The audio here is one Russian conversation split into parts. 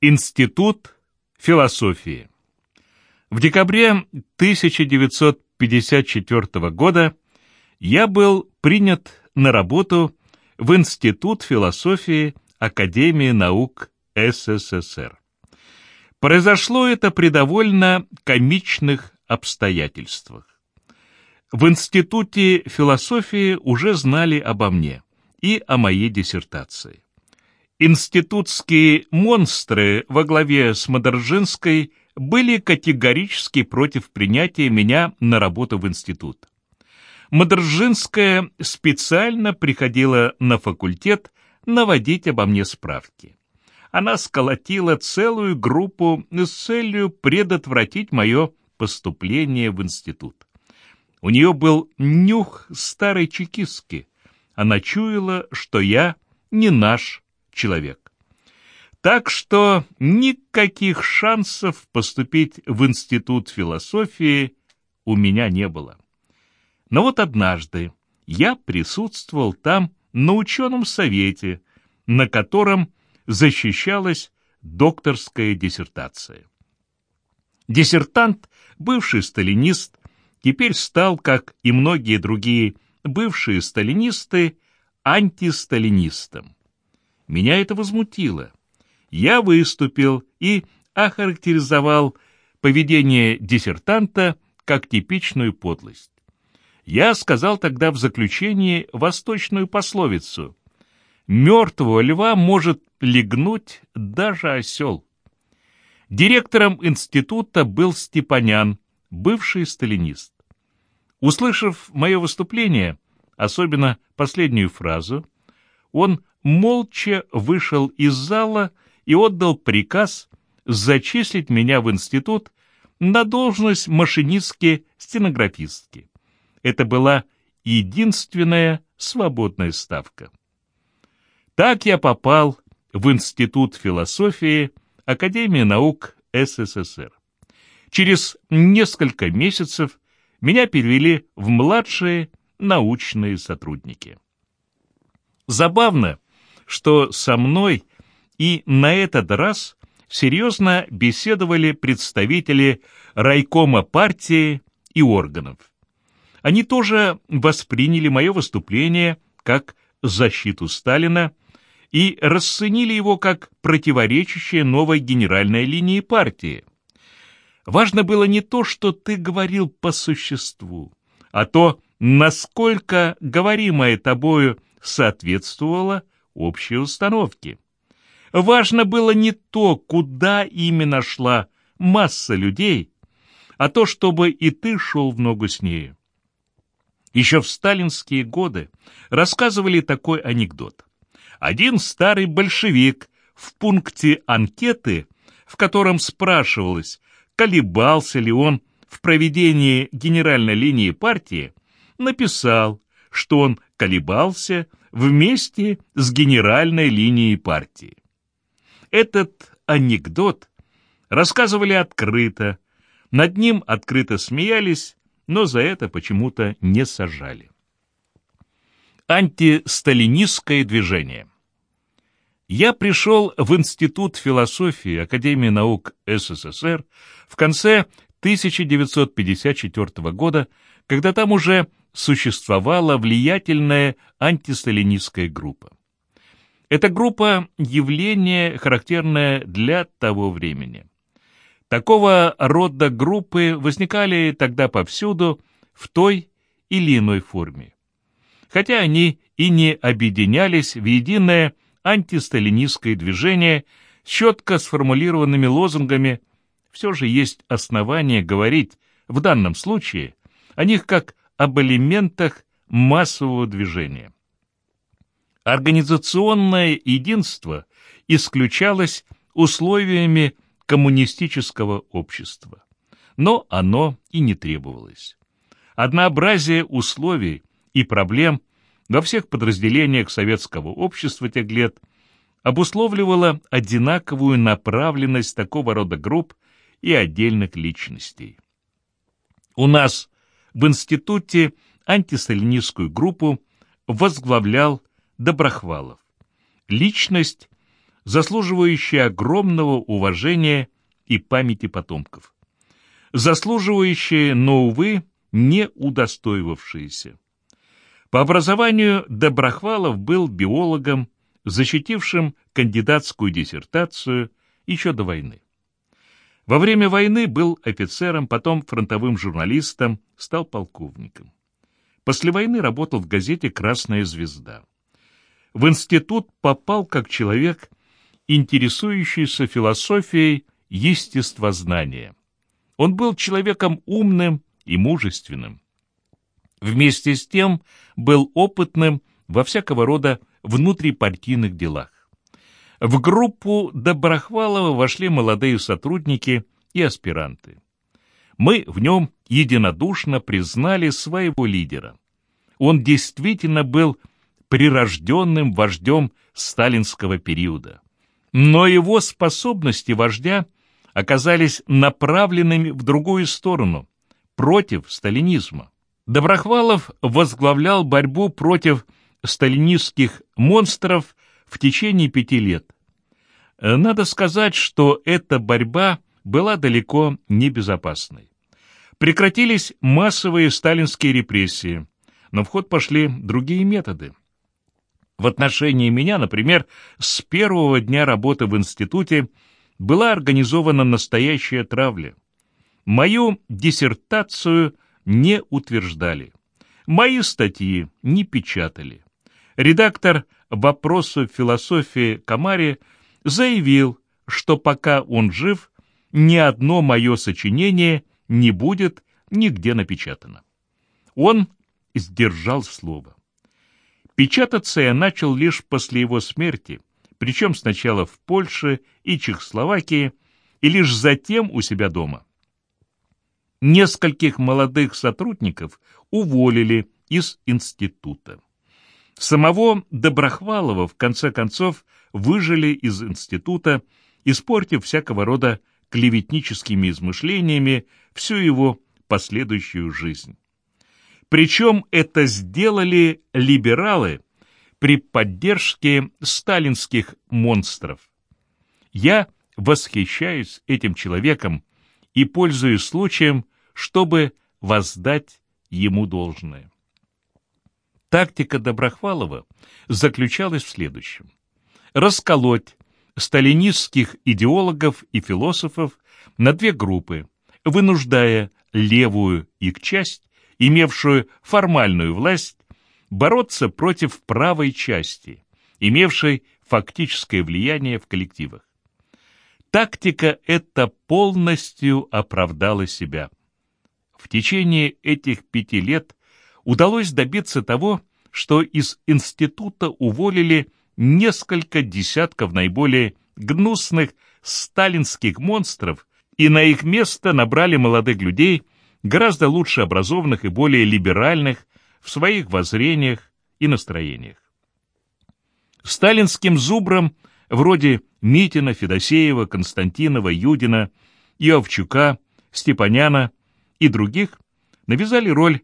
Институт философии. В декабре 1954 года я был принят на работу в Институт философии Академии наук СССР. Произошло это при довольно комичных обстоятельствах. В Институте философии уже знали обо мне и о моей диссертации. Институтские монстры во главе с Модержинской были категорически против принятия меня на работу в институт. Модержинская специально приходила на факультет наводить обо мне справки. Она сколотила целую группу с целью предотвратить мое поступление в институт. У нее был нюх старой чекистки. Она чуяла, что я не наш человек. Так что никаких шансов поступить в институт философии у меня не было. Но вот однажды я присутствовал там на ученом совете, на котором защищалась докторская диссертация. Диссертант, бывший сталинист, теперь стал, как и многие другие бывшие сталинисты, антисталинистом. Меня это возмутило. Я выступил и охарактеризовал поведение диссертанта как типичную подлость. Я сказал тогда в заключении восточную пословицу «Мертвого льва может легнуть даже осел». Директором института был Степанян, бывший сталинист. Услышав мое выступление, особенно последнюю фразу, он молча вышел из зала и отдал приказ зачислить меня в институт на должность машинистки-стенографистки. Это была единственная свободная ставка. Так я попал в Институт философии Академии наук СССР. Через несколько месяцев меня перевели в младшие научные сотрудники. Забавно, что со мной и на этот раз серьезно беседовали представители райкома партии и органов. Они тоже восприняли мое выступление как защиту Сталина и расценили его как противоречащее новой генеральной линии партии. Важно было не то, что ты говорил по существу, а то, насколько говоримое тобою соответствовало общей установке. Важно было не то, куда именно шла масса людей, а то, чтобы и ты шел в ногу с нею. Еще в сталинские годы рассказывали такой анекдот. Один старый большевик в пункте анкеты, в котором спрашивалось, колебался ли он в проведении генеральной линии партии, написал, что он колебался вместе с генеральной линией партии. Этот анекдот рассказывали открыто, над ним открыто смеялись, но за это почему-то не сажали. Антисталинистское движение Я пришел в Институт философии Академии наук СССР в конце 1954 года, когда там уже существовала влиятельная антисталинистская группа. Эта группа – явление, характерное для того времени. Такого рода группы возникали тогда повсюду в той или иной форме. Хотя они и не объединялись в единое антисталинистское движение с четко сформулированными лозунгами, все же есть основания говорить в данном случае о них как об элементах массового движения. Организационное единство исключалось условиями коммунистического общества, но оно и не требовалось. Однообразие условий и проблем во всех подразделениях советского общества тех лет обусловливало одинаковую направленность такого рода групп и отдельных личностей. У нас в институте антисталинистскую группу возглавлял Доброхвалов. Личность, заслуживающее огромного уважения и памяти потомков. Заслуживающее, но, увы, не удостоивавшееся. По образованию Доброхвалов был биологом, защитившим кандидатскую диссертацию еще до войны. Во время войны был офицером, потом фронтовым журналистом, стал полковником. После войны работал в газете «Красная звезда». В институт попал как человек, интересующийся философией естествознания. Он был человеком умным и мужественным. Вместе с тем был опытным во всякого рода внутрипартийных делах. В группу Доброхвалова вошли молодые сотрудники и аспиранты. Мы в нем единодушно признали своего лидера. Он действительно был прирожденным вождем сталинского периода. Но его способности вождя оказались направленными в другую сторону, против сталинизма. Доброхвалов возглавлял борьбу против сталинистских монстров в течение пяти лет. Надо сказать, что эта борьба была далеко не безопасной. Прекратились массовые сталинские репрессии, но в ход пошли другие методы. В отношении меня, например, с первого дня работы в институте была организована настоящая травля. Мою диссертацию – не утверждали. Мои статьи не печатали. Редактор вопросов философии Камари заявил, что пока он жив, ни одно мое сочинение не будет нигде напечатано. Он сдержал слово. Печататься я начал лишь после его смерти, причем сначала в Польше и Чехословакии, и лишь затем у себя дома. Нескольких молодых сотрудников уволили из института. Самого Доброхвалова, в конце концов, выжили из института, испортив всякого рода клеветническими измышлениями всю его последующую жизнь. Причем это сделали либералы при поддержке сталинских монстров. Я восхищаюсь этим человеком, и пользуюсь случаем, чтобы воздать ему должное. Тактика Доброхвалова заключалась в следующем. Расколоть сталинистских идеологов и философов на две группы, вынуждая левую их часть, имевшую формальную власть, бороться против правой части, имевшей фактическое влияние в коллективах. Тактика эта полностью оправдала себя. В течение этих пяти лет удалось добиться того, что из института уволили несколько десятков наиболее гнусных сталинских монстров и на их место набрали молодых людей, гораздо лучше образованных и более либеральных в своих воззрениях и настроениях. Сталинским зубрам – вроде Митина, Федосеева, Константинова, Юдина, Иовчука, Степаняна и других, навязали роль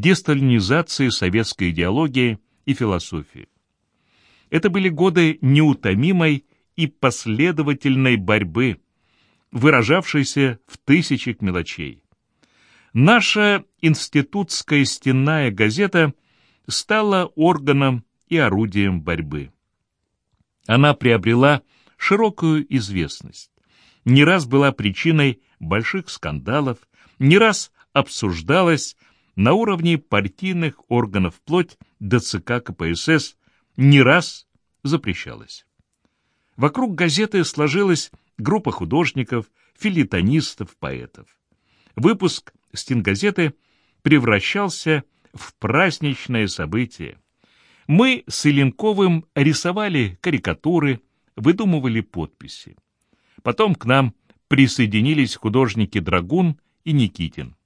десталинизации советской идеологии и философии. Это были годы неутомимой и последовательной борьбы, выражавшейся в тысячах мелочей. Наша институтская стенная газета стала органом и орудием борьбы. Она приобрела широкую известность, не раз была причиной больших скандалов, не раз обсуждалась на уровне партийных органов вплоть до ЦК КПСС, не раз запрещалась. Вокруг газеты сложилась группа художников, филитонистов, поэтов. Выпуск стенгазеты превращался в праздничное событие. Мы с Иленковым рисовали карикатуры, выдумывали подписи. Потом к нам присоединились художники Драгун и Никитин.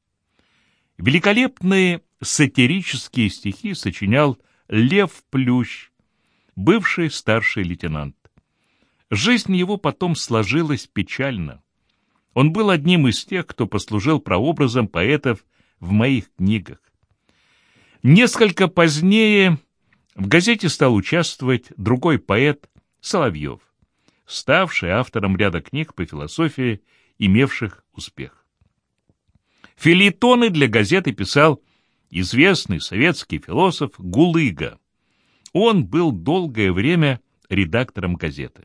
Великолепные сатирические стихи сочинял Лев Плющ, бывший старший лейтенант. Жизнь его потом сложилась печально. Он был одним из тех, кто послужил прообразом поэтов в моих книгах. Несколько позднее в газете стал участвовать другой поэт Соловьев. ставший автором ряда книг по философии, имевших успех. Филитоны для газеты писал известный советский философ Гулыга. Он был долгое время редактором газеты.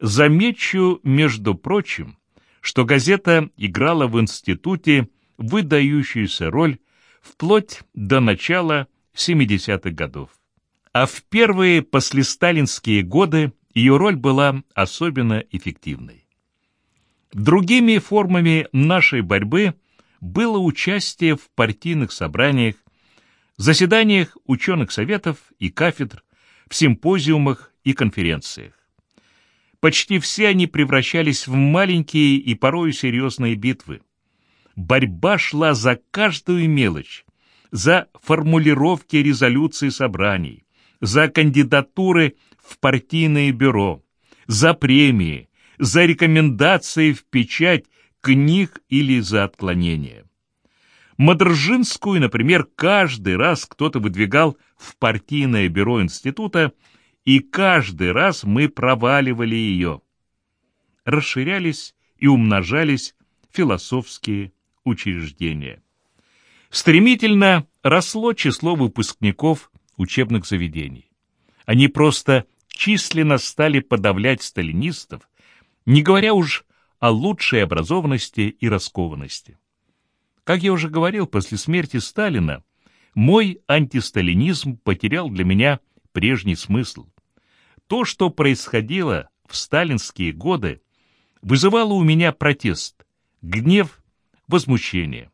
Замечу, между прочим, что газета играла в институте выдающуюся роль вплоть до начала 70-х годов. А в первые послесталинские годы ее роль была особенно эффективной. Другими формами нашей борьбы было участие в партийных собраниях, заседаниях ученых советов и кафедр, в симпозиумах и конференциях. Почти все они превращались в маленькие и порою серьезные битвы. Борьба шла за каждую мелочь, за формулировки резолюций собраний, за кандидатуры в партийное бюро, за премии, за рекомендации в печать книг или за отклонение. Мадржинскую, например, каждый раз кто-то выдвигал в партийное бюро института, и каждый раз мы проваливали ее. Расширялись и умножались философские учреждения. Стремительно росло число выпускников учебных заведений. Они просто численно стали подавлять сталинистов, не говоря уж о лучшей образованности и раскованности. Как я уже говорил, после смерти Сталина мой антисталинизм потерял для меня прежний смысл. То, что происходило в сталинские годы, вызывало у меня протест, гнев, возмущение.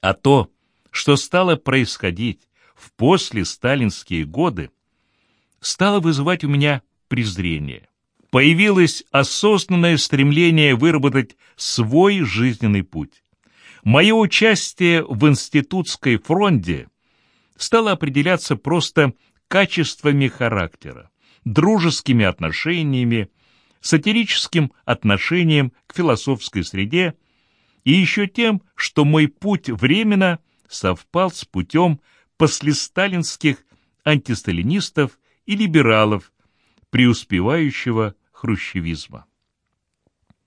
А то, что стало происходить в послесталинские годы, стало вызывать у меня презрение. Появилось осознанное стремление выработать свой жизненный путь. Мое участие в институтской фронте стало определяться просто качествами характера, дружескими отношениями, сатирическим отношением к философской среде и еще тем, что мой путь временно совпал с путем послесталинских антисталинистов и либералов, преуспевающего хрущевизма.